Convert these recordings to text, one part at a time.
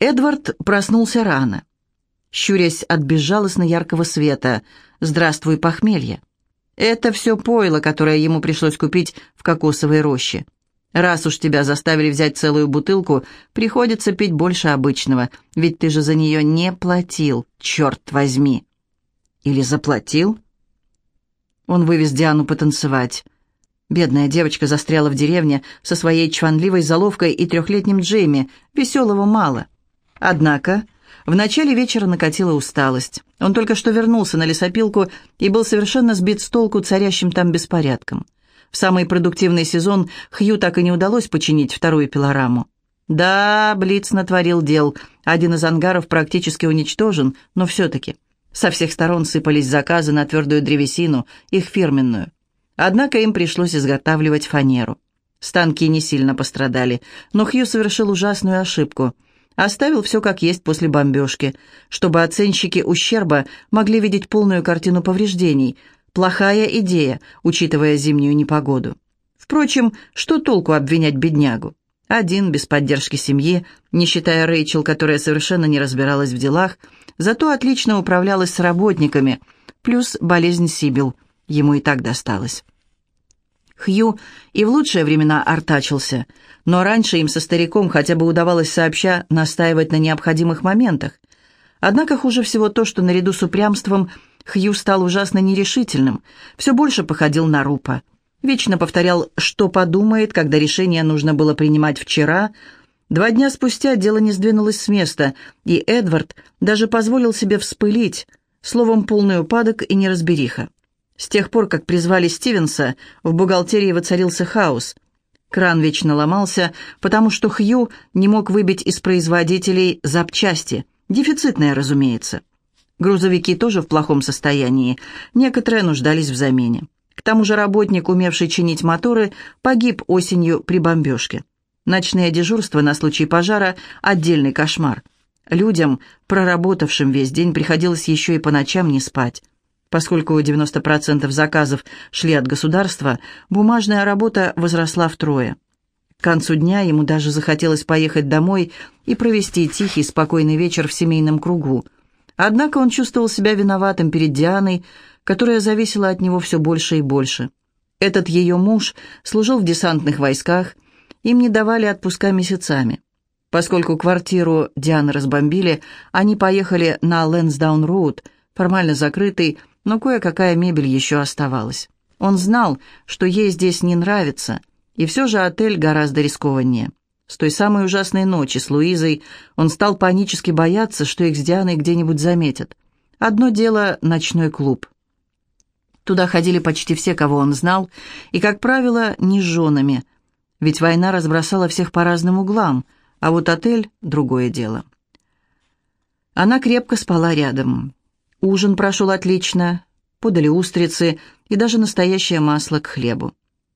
Эдвард проснулся рано, щурясь от безжалостно яркого света. «Здравствуй, похмелье!» Это все пойло, которое ему пришлось купить в кокосовой роще. Раз уж тебя заставили взять целую бутылку, приходится пить больше обычного, ведь ты же за нее не платил, черт возьми. Или заплатил? Он вывез Диану потанцевать. Бедная девочка застряла в деревне со своей чванливой заловкой и трехлетним Джейми, веселого мало. Однако в начале вечера накатила усталость. Он только что вернулся на лесопилку и был совершенно сбит с толку царящим там беспорядком. В самый продуктивный сезон Хью так и не удалось починить вторую пилораму. Да, Блиц натворил дел. Один из ангаров практически уничтожен, но все-таки. Со всех сторон сыпались заказы на твердую древесину, их фирменную. Однако им пришлось изготавливать фанеру. Станки не сильно пострадали, но Хью совершил ужасную ошибку – Оставил все как есть после бомбежки, чтобы оценщики ущерба могли видеть полную картину повреждений. Плохая идея, учитывая зимнюю непогоду. Впрочем, что толку обвинять беднягу? Один, без поддержки семьи, не считая Рэйчел, которая совершенно не разбиралась в делах, зато отлично управлялась с работниками, плюс болезнь Сибил, ему и так досталось. Хью и в лучшие времена артачился, но раньше им со стариком хотя бы удавалось сообща настаивать на необходимых моментах. Однако хуже всего то, что наряду с упрямством Хью стал ужасно нерешительным, все больше походил на Рупа. Вечно повторял, что подумает, когда решение нужно было принимать вчера. Два дня спустя дело не сдвинулось с места, и Эдвард даже позволил себе вспылить, словом, полный упадок и неразбериха. С тех пор, как призвали Стивенса, в бухгалтерии воцарился хаос. Кран вечно ломался, потому что Хью не мог выбить из производителей запчасти. Дефицитные, разумеется. Грузовики тоже в плохом состоянии, некоторые нуждались в замене. К тому же работник, умевший чинить моторы, погиб осенью при бомбежке. Ночное дежурство на случай пожара – отдельный кошмар. Людям, проработавшим весь день, приходилось еще и по ночам не спать. Поскольку 90% заказов шли от государства, бумажная работа возросла втрое. К концу дня ему даже захотелось поехать домой и провести тихий, спокойный вечер в семейном кругу. Однако он чувствовал себя виноватым перед Дианой, которая зависела от него все больше и больше. Этот ее муж служил в десантных войсках, им не давали отпуска месяцами. Поскольку квартиру Дианы разбомбили, они поехали на Лэнсдаун-Роуд, формально закрытый, но кое-какая мебель еще оставалась. Он знал, что ей здесь не нравится, и все же отель гораздо рискованнее. С той самой ужасной ночи с Луизой он стал панически бояться, что их с Дианой где-нибудь заметят. Одно дело — ночной клуб. Туда ходили почти все, кого он знал, и, как правило, не с женами, ведь война разбросала всех по разным углам, а вот отель — другое дело. Она крепко спала рядом. Ужин прошел отлично, подали устрицы и даже настоящее масло к хлебу.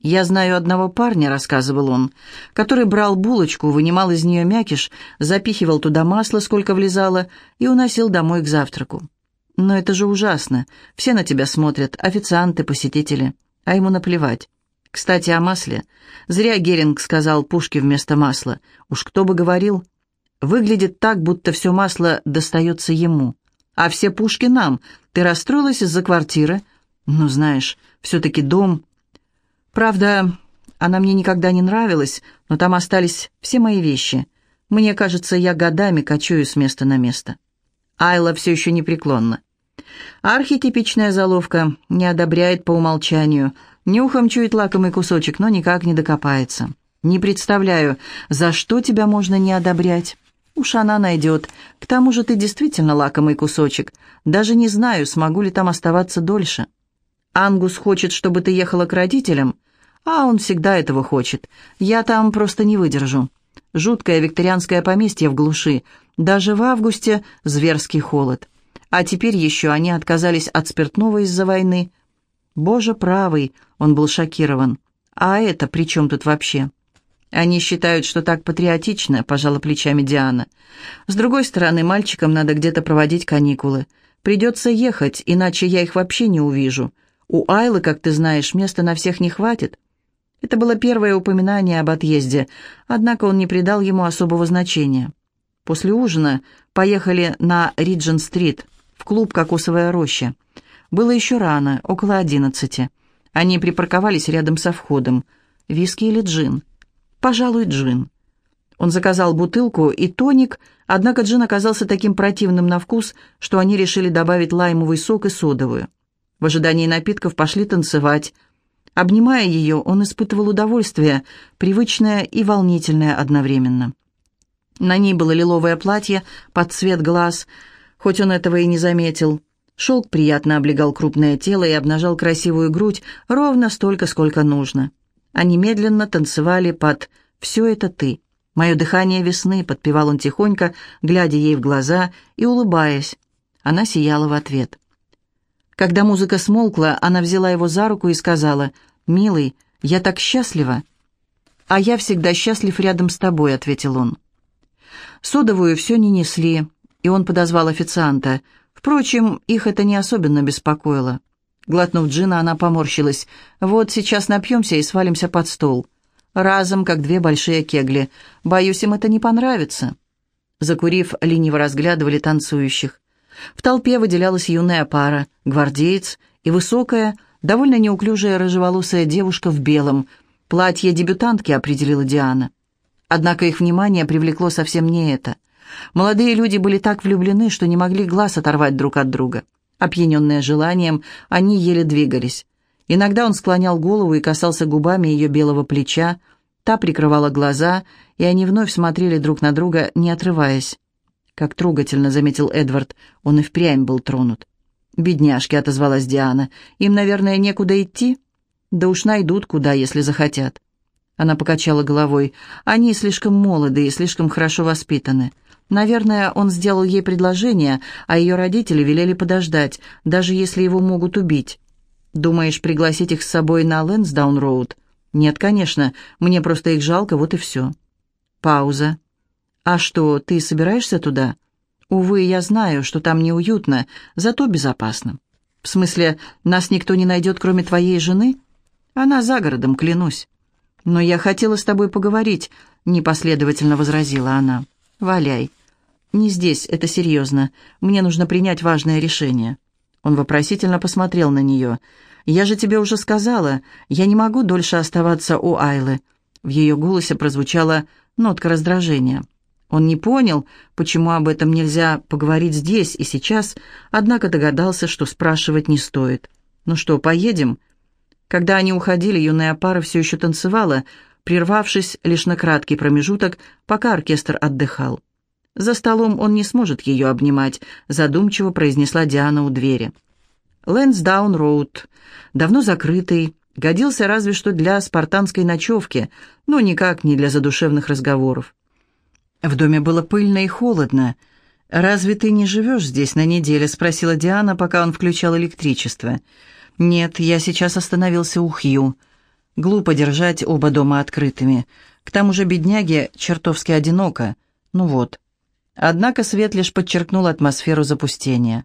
«Я знаю одного парня», — рассказывал он, который брал булочку, вынимал из нее мякиш, запихивал туда масло, сколько влезало, и уносил домой к завтраку. «Но это же ужасно. Все на тебя смотрят, официанты, посетители. А ему наплевать. Кстати, о масле. Зря Геринг сказал пушки вместо масла. Уж кто бы говорил. Выглядит так, будто все масло достается ему а все пушки нам. Ты расстроилась из-за квартиры? Ну, знаешь, все-таки дом. Правда, она мне никогда не нравилась, но там остались все мои вещи. Мне кажется, я годами кочую с места на место. Айла все еще непреклонна. Архетипичная заловка, не одобряет по умолчанию, нюхом чует лакомый кусочек, но никак не докопается. Не представляю, за что тебя можно не одобрять. Уж она найдет. К тому же ты действительно лакомый кусочек. Даже не знаю, смогу ли там оставаться дольше. Ангус хочет, чтобы ты ехала к родителям, а он всегда этого хочет. Я там просто не выдержу. Жуткое викторианское поместье в глуши. Даже в августе зверский холод. А теперь еще они отказались от спиртного из-за войны. Боже правый, он был шокирован. А это при чем тут вообще? «Они считают, что так патриотично», — пожала плечами Диана. «С другой стороны, мальчикам надо где-то проводить каникулы. Придется ехать, иначе я их вообще не увижу. У Айлы, как ты знаешь, места на всех не хватит». Это было первое упоминание об отъезде, однако он не придал ему особого значения. После ужина поехали на Риджин-стрит, в клуб «Кокосовая роща». Было еще рано, около одиннадцати. Они припарковались рядом со входом. Виски или джин? Пожалуй, джин. Он заказал бутылку и тоник, однако джин оказался таким противным на вкус, что они решили добавить лаймовый сок и содовую. В ожидании напитков пошли танцевать. Обнимая ее, он испытывал удовольствие, привычное и волнительное одновременно. На ней было лиловое платье под цвет глаз, хоть он этого и не заметил. Шелк приятно облегал крупное тело и обнажал красивую грудь ровно столько, сколько нужно. Они медленно танцевали под «Все это ты». «Мое дыхание весны», — подпевал он тихонько, глядя ей в глаза и улыбаясь. Она сияла в ответ. Когда музыка смолкла, она взяла его за руку и сказала, «Милый, я так счастлива». «А я всегда счастлив рядом с тобой», — ответил он. Содовую все не несли, и он подозвал официанта. Впрочем, их это не особенно беспокоило. Глотнув джина, она поморщилась. «Вот сейчас напьемся и свалимся под стол». Разом, как две большие кегли. Боюсь, им это не понравится. Закурив, лениво разглядывали танцующих. В толпе выделялась юная пара, гвардеец и высокая, довольно неуклюжая рыжеволосая девушка в белом. Платье дебютантки определила Диана. Однако их внимание привлекло совсем не это. Молодые люди были так влюблены, что не могли глаз оторвать друг от друга. Опьяненные желанием, они еле двигались. Иногда он склонял голову и касался губами ее белого плеча, та прикрывала глаза, и они вновь смотрели друг на друга, не отрываясь. «Как трогательно», — заметил Эдвард, он и впрямь был тронут. «Бедняжки», — отозвалась Диана, — «им, наверное, некуда идти?» «Да уж найдут куда, если захотят». Она покачала головой. «Они слишком молоды и слишком хорошо воспитаны. Наверное, он сделал ей предложение, а ее родители велели подождать, даже если его могут убить. Думаешь, пригласить их с собой на Лэнсдаун-роуд? Нет, конечно, мне просто их жалко, вот и все. Пауза. А что, ты собираешься туда? Увы, я знаю, что там неуютно, зато безопасно. В смысле, нас никто не найдет, кроме твоей жены? Она за городом, клянусь. Но я хотела с тобой поговорить, непоследовательно возразила она. Валяй. «Не здесь, это серьезно. Мне нужно принять важное решение». Он вопросительно посмотрел на нее. «Я же тебе уже сказала, я не могу дольше оставаться у Айлы». В ее голосе прозвучала нотка раздражения. Он не понял, почему об этом нельзя поговорить здесь и сейчас, однако догадался, что спрашивать не стоит. «Ну что, поедем?» Когда они уходили, юная пара все еще танцевала, прервавшись лишь на краткий промежуток, пока оркестр отдыхал. «За столом он не сможет ее обнимать», — задумчиво произнесла Диана у двери. Лэнсдаун-роуд, давно закрытый, годился разве что для спартанской ночевки, но никак не для задушевных разговоров. В доме было пыльно и холодно. «Разве ты не живешь здесь на неделе?» — спросила Диана, пока он включал электричество. «Нет, я сейчас остановился у Хью. Глупо держать оба дома открытыми. К тому же бедняге чертовски одиноко. Ну вот». Однако свет лишь подчеркнул атмосферу запустения.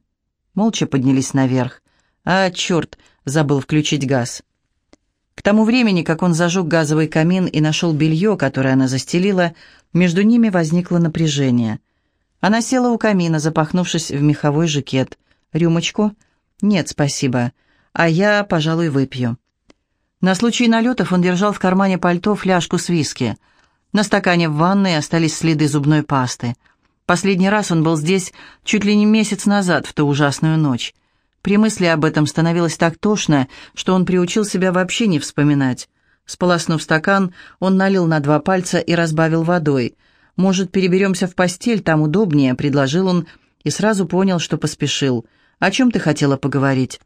Молча поднялись наверх. А, черт, забыл включить газ. К тому времени, как он зажег газовый камин и нашел белье, которое она застелила, между ними возникло напряжение. Она села у камина, запахнувшись в меховой жакет. «Рюмочку?» «Нет, спасибо. А я, пожалуй, выпью». На случай налетов он держал в кармане пальто фляжку с виски. На стакане в ванной остались следы зубной пасты – Последний раз он был здесь чуть ли не месяц назад, в ту ужасную ночь. При мысли об этом становилось так тошно, что он приучил себя вообще не вспоминать. Сполоснув стакан, он налил на два пальца и разбавил водой. «Может, переберемся в постель, там удобнее», — предложил он, и сразу понял, что поспешил. «О чем ты хотела поговорить?»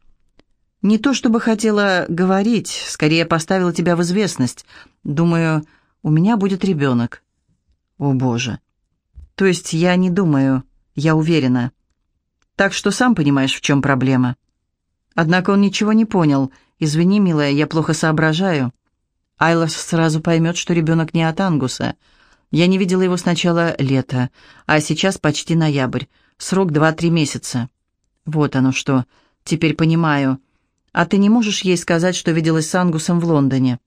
«Не то чтобы хотела говорить, скорее поставила тебя в известность. Думаю, у меня будет ребенок». «О, Боже!» То есть я не думаю, я уверена. Так что сам понимаешь, в чем проблема. Однако он ничего не понял. «Извини, милая, я плохо соображаю». Айла сразу поймет, что ребенок не от Ангуса. Я не видела его с начала лета, а сейчас почти ноябрь. Срок два-три месяца. Вот оно что. Теперь понимаю. А ты не можешь ей сказать, что виделась с Ангусом в Лондоне?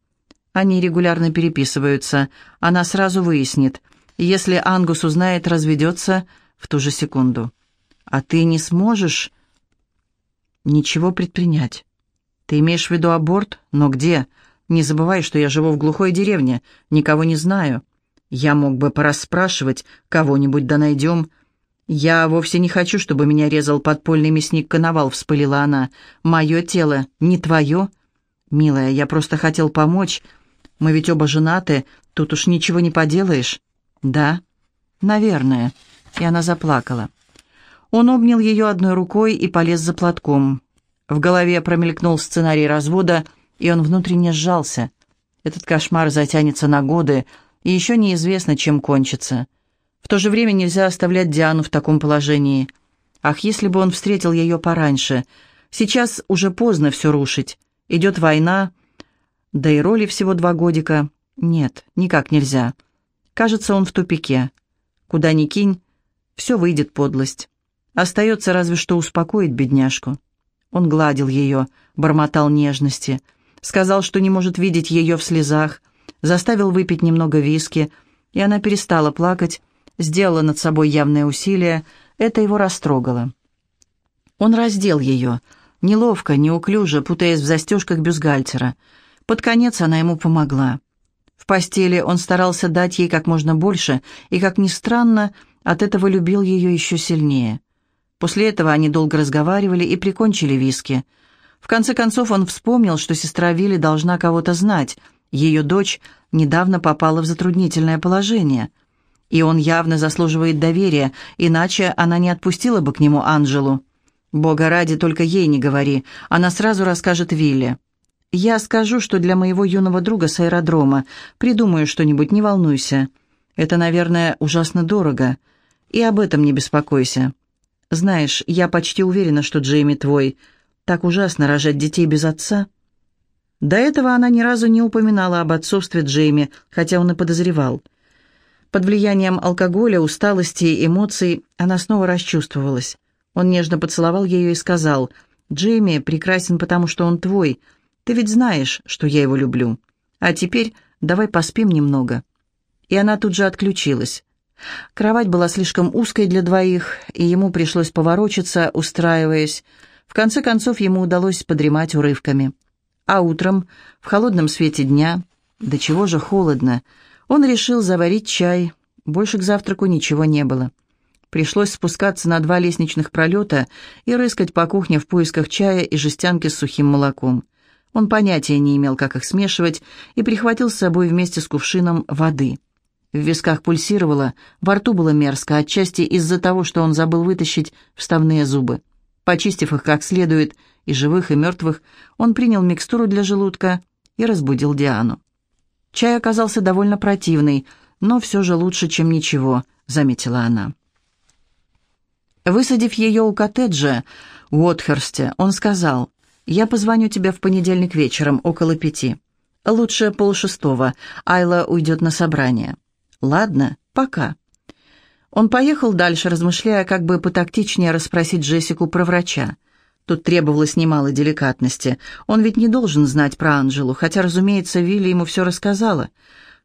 Они регулярно переписываются. Она сразу выяснит. Если Ангус узнает, разведется в ту же секунду. А ты не сможешь ничего предпринять. Ты имеешь в виду аборт? Но где? Не забывай, что я живу в глухой деревне, никого не знаю. Я мог бы порасспрашивать кого-нибудь, да найдем. Я вовсе не хочу, чтобы меня резал подпольный мясник Коновал, вспылила она. Мое тело не твое. Милая, я просто хотел помочь. Мы ведь оба женаты, тут уж ничего не поделаешь. Да, наверное. И она заплакала. Он обнял ее одной рукой и полез за платком. В голове промелькнул сценарий развода, и он внутренне сжался. Этот кошмар затянется на годы, и еще неизвестно, чем кончится. В то же время нельзя оставлять Диану в таком положении. Ах, если бы он встретил ее пораньше. Сейчас уже поздно все рушить. Идет война, да и роли всего два годика. Нет, никак нельзя. Кажется, он в тупике. Куда ни кинь, все выйдет подлость. Остается разве что успокоить бедняжку. Он гладил ее, бормотал нежности, сказал, что не может видеть ее в слезах, заставил выпить немного виски, и она перестала плакать, сделала над собой явное усилие, это его растрогало. Он раздел ее, неловко, неуклюже, путаясь в застежках бюстгальтера. Под конец она ему помогла. В постели он старался дать ей как можно больше, и, как ни странно, от этого любил ее еще сильнее. После этого они долго разговаривали и прикончили виски. В конце концов он вспомнил, что сестра Вилли должна кого-то знать. Ее дочь недавно попала в затруднительное положение. И он явно заслуживает доверия, иначе она не отпустила бы к нему Анжелу. «Бога ради, только ей не говори, она сразу расскажет Вилле». «Я скажу, что для моего юного друга с аэродрома. Придумаю что-нибудь, не волнуйся. Это, наверное, ужасно дорого. И об этом не беспокойся. Знаешь, я почти уверена, что Джейми твой. Так ужасно рожать детей без отца». До этого она ни разу не упоминала об отцовстве Джейми, хотя он и подозревал. Под влиянием алкоголя, усталости и эмоций она снова расчувствовалась. Он нежно поцеловал ее и сказал, «Джейми прекрасен, потому что он твой. Ты ведь знаешь, что я его люблю. А теперь давай поспим немного». И она тут же отключилась. Кровать была слишком узкой для двоих, и ему пришлось поворочиться, устраиваясь. В конце концов, ему удалось подремать урывками. А утром, в холодном свете дня, до чего же холодно, он решил заварить чай. Больше к завтраку ничего не было. Пришлось спускаться на два лестничных пролета и рыскать по кухне в поисках чая и жестянки с сухим молоком. Он понятия не имел, как их смешивать, и прихватил с собой вместе с кувшином воды. В висках пульсировало, во рту было мерзко, отчасти из-за того, что он забыл вытащить вставные зубы. Почистив их как следует, и живых, и мертвых, он принял микстуру для желудка и разбудил Диану. Чай оказался довольно противный, но все же лучше, чем ничего, заметила она. Высадив ее у коттеджа в Уотхерсте, он сказал, «Я позвоню тебе в понедельник вечером, около пяти. Лучше полшестого, Айла уйдет на собрание». «Ладно, пока». Он поехал дальше, размышляя, как бы потактичнее расспросить Джессику про врача. Тут требовалось немало деликатности. Он ведь не должен знать про Анжелу, хотя, разумеется, Вилли ему все рассказала.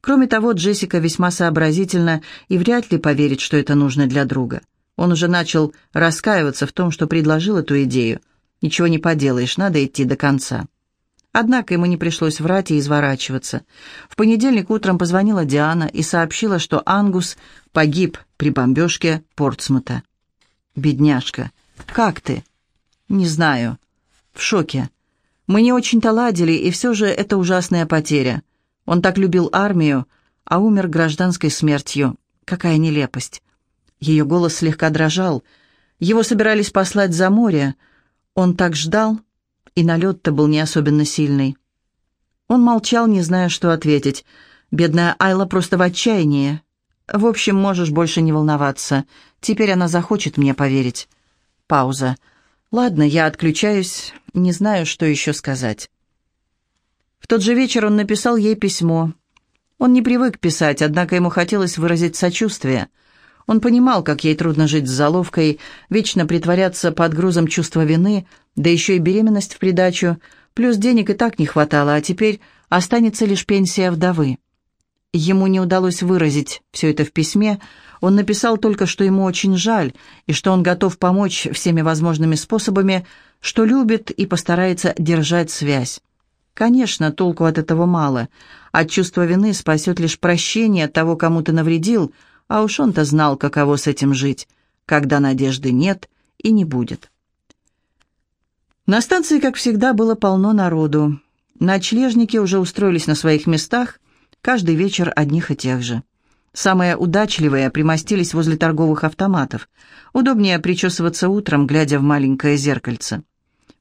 Кроме того, Джессика весьма сообразительна и вряд ли поверит, что это нужно для друга. Он уже начал раскаиваться в том, что предложил эту идею. Ничего не поделаешь, надо идти до конца. Однако ему не пришлось врать и изворачиваться. В понедельник утром позвонила Диана и сообщила, что Ангус погиб при бомбежке Портсмута. «Бедняжка, как ты?» «Не знаю. В шоке. Мы не очень-то ладили, и все же это ужасная потеря. Он так любил армию, а умер гражданской смертью. Какая нелепость!» Ее голос слегка дрожал. Его собирались послать за море. Он так ждал и налет-то был не особенно сильный. Он молчал, не зная, что ответить. Бедная Айла просто в отчаянии. В общем, можешь больше не волноваться. Теперь она захочет мне поверить. Пауза. Ладно, я отключаюсь, не знаю, что еще сказать. В тот же вечер он написал ей письмо. Он не привык писать, однако ему хотелось выразить сочувствие – он понимал, как ей трудно жить с заловкой, вечно притворяться под грузом чувства вины, да еще и беременность в придачу, плюс денег и так не хватало, а теперь останется лишь пенсия вдовы. Ему не удалось выразить все это в письме, он написал только, что ему очень жаль, и что он готов помочь всеми возможными способами, что любит и постарается держать связь. Конечно, толку от этого мало. От чувства вины спасет лишь прощение того, кому ты навредил, а уж он-то знал, каково с этим жить, когда надежды нет и не будет. На станции, как всегда, было полно народу. Ночлежники уже устроились на своих местах, каждый вечер одних и тех же. Самые удачливые примостились возле торговых автоматов. Удобнее причесываться утром, глядя в маленькое зеркальце.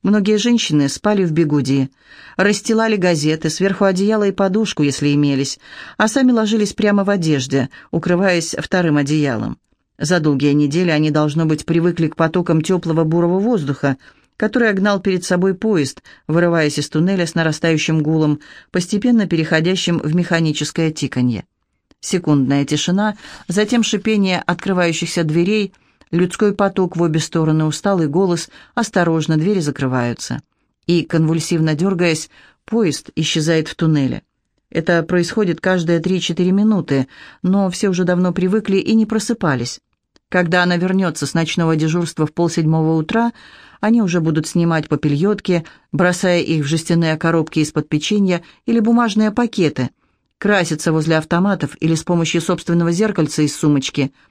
Многие женщины спали в бегуди, расстилали газеты, сверху одеяло и подушку, если имелись, а сами ложились прямо в одежде, укрываясь вторым одеялом. За долгие недели они, должно быть, привыкли к потокам теплого бурого воздуха, который огнал перед собой поезд, вырываясь из туннеля с нарастающим гулом, постепенно переходящим в механическое тиканье. Секундная тишина, затем шипение открывающихся дверей — Людской поток в обе стороны, усталый голос, осторожно, двери закрываются. И, конвульсивно дергаясь, поезд исчезает в туннеле. Это происходит каждые 3-4 минуты, но все уже давно привыкли и не просыпались. Когда она вернется с ночного дежурства в полседьмого утра, они уже будут снимать попельотки, бросая их в жестяные коробки из-под печенья или бумажные пакеты, краситься возле автоматов или с помощью собственного зеркальца из сумочки –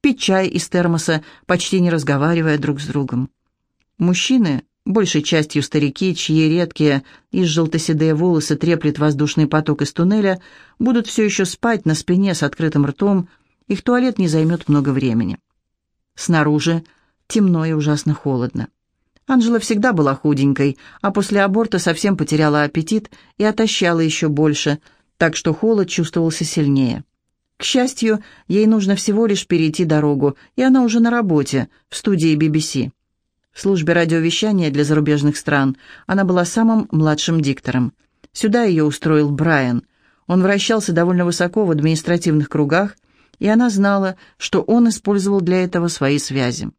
пить чай из термоса, почти не разговаривая друг с другом. Мужчины, большей частью старики, чьи редкие и желто-седые волосы треплет воздушный поток из туннеля, будут все еще спать на спине с открытым ртом, их туалет не займет много времени. Снаружи темно и ужасно холодно. Анжела всегда была худенькой, а после аборта совсем потеряла аппетит и отощала еще больше, так что холод чувствовался сильнее. К счастью, ей нужно всего лишь перейти дорогу, и она уже на работе, в студии BBC. В службе радиовещания для зарубежных стран она была самым младшим диктором. Сюда ее устроил Брайан. Он вращался довольно высоко в административных кругах, и она знала, что он использовал для этого свои связи.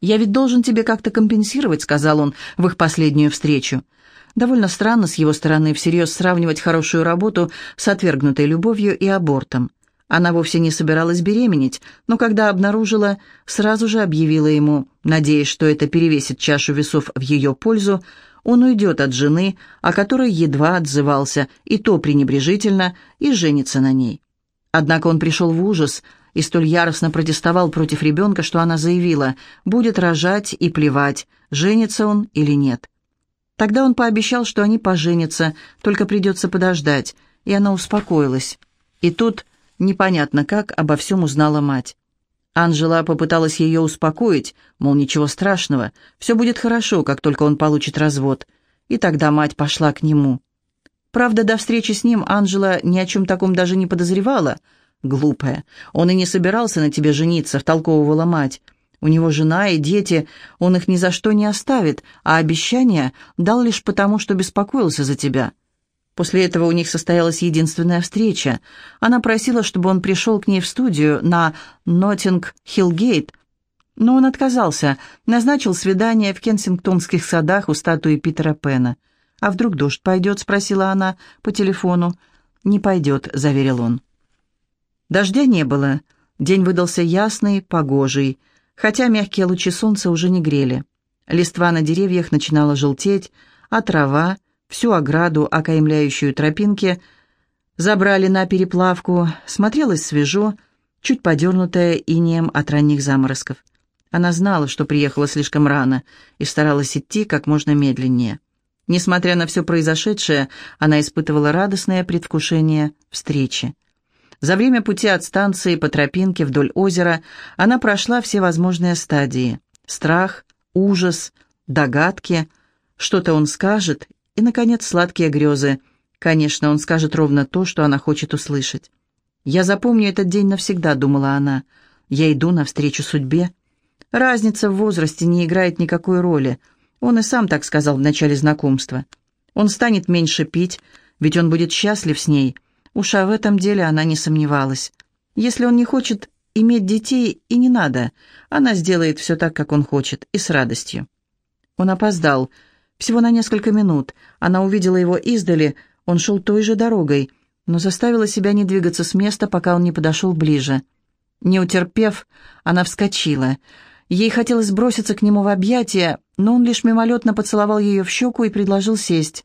«Я ведь должен тебе как-то компенсировать», — сказал он в их последнюю встречу. Довольно странно с его стороны всерьез сравнивать хорошую работу с отвергнутой любовью и абортом. Она вовсе не собиралась беременеть, но когда обнаружила, сразу же объявила ему, надеясь, что это перевесит чашу весов в ее пользу, он уйдет от жены, о которой едва отзывался, и то пренебрежительно, и женится на ней. Однако он пришел в ужас и столь яростно протестовал против ребенка, что она заявила, будет рожать и плевать, женится он или нет. Тогда он пообещал, что они поженятся, только придется подождать, и она успокоилась. И тут, непонятно как, обо всем узнала мать. Анжела попыталась ее успокоить, мол, ничего страшного, все будет хорошо, как только он получит развод. И тогда мать пошла к нему. Правда, до встречи с ним Анжела ни о чем таком даже не подозревала. Глупая, он и не собирался на тебе жениться, втолковывала мать. У него жена и дети, он их ни за что не оставит, а обещание дал лишь потому, что беспокоился за тебя. После этого у них состоялась единственная встреча. Она просила, чтобы он пришел к ней в студию на Ноттинг-Хиллгейт, но он отказался, назначил свидание в Кенсингтонских садах у статуи Питера Пена. «А вдруг дождь пойдет?» — спросила она по телефону. «Не пойдет», — заверил он. Дождя не было. День выдался ясный, погожий хотя мягкие лучи солнца уже не грели. Листва на деревьях начинала желтеть, а трава, всю ограду, окаймляющую тропинки, забрали на переплавку, смотрелась свежо, чуть подернутая инеем от ранних заморозков. Она знала, что приехала слишком рано, и старалась идти как можно медленнее. Несмотря на все произошедшее, она испытывала радостное предвкушение встречи. За время пути от станции по тропинке вдоль озера она прошла все возможные стадии. Страх, ужас, догадки. Что-то он скажет, и, наконец, сладкие грезы. Конечно, он скажет ровно то, что она хочет услышать. «Я запомню этот день навсегда», — думала она. «Я иду навстречу судьбе». Разница в возрасте не играет никакой роли. Он и сам так сказал в начале знакомства. Он станет меньше пить, ведь он будет счастлив с ней, Уж а в этом деле она не сомневалась. Если он не хочет иметь детей, и не надо. Она сделает все так, как он хочет, и с радостью. Он опоздал. Всего на несколько минут. Она увидела его издали. Он шел той же дорогой. но заставила себя не двигаться с места, пока он не подошел ближе. Не утерпев, она вскочила. Ей хотелось броситься к нему в объятия, но он лишь мимолетно поцеловал ее в щеку и предложил сесть.